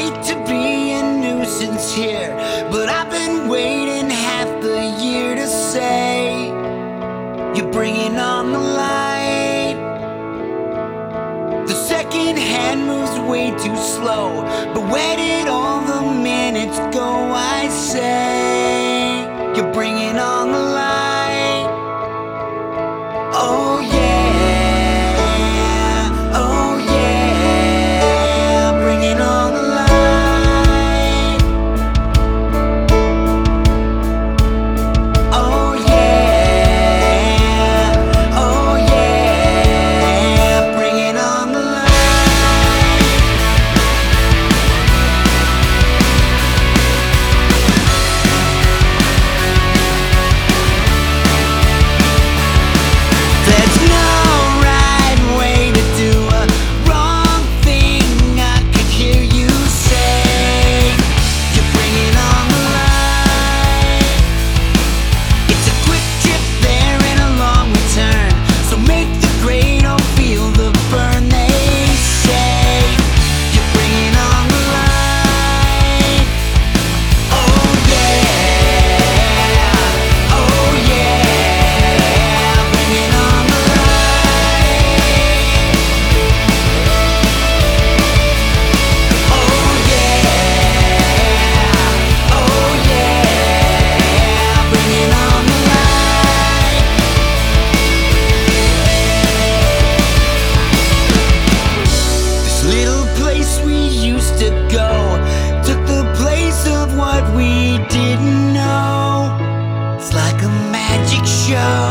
hate to be a nuisance here, but I've been waiting half the year to say, You're bringing on the light. The second hand moves way too slow, but where did all the minutes go? I say. down.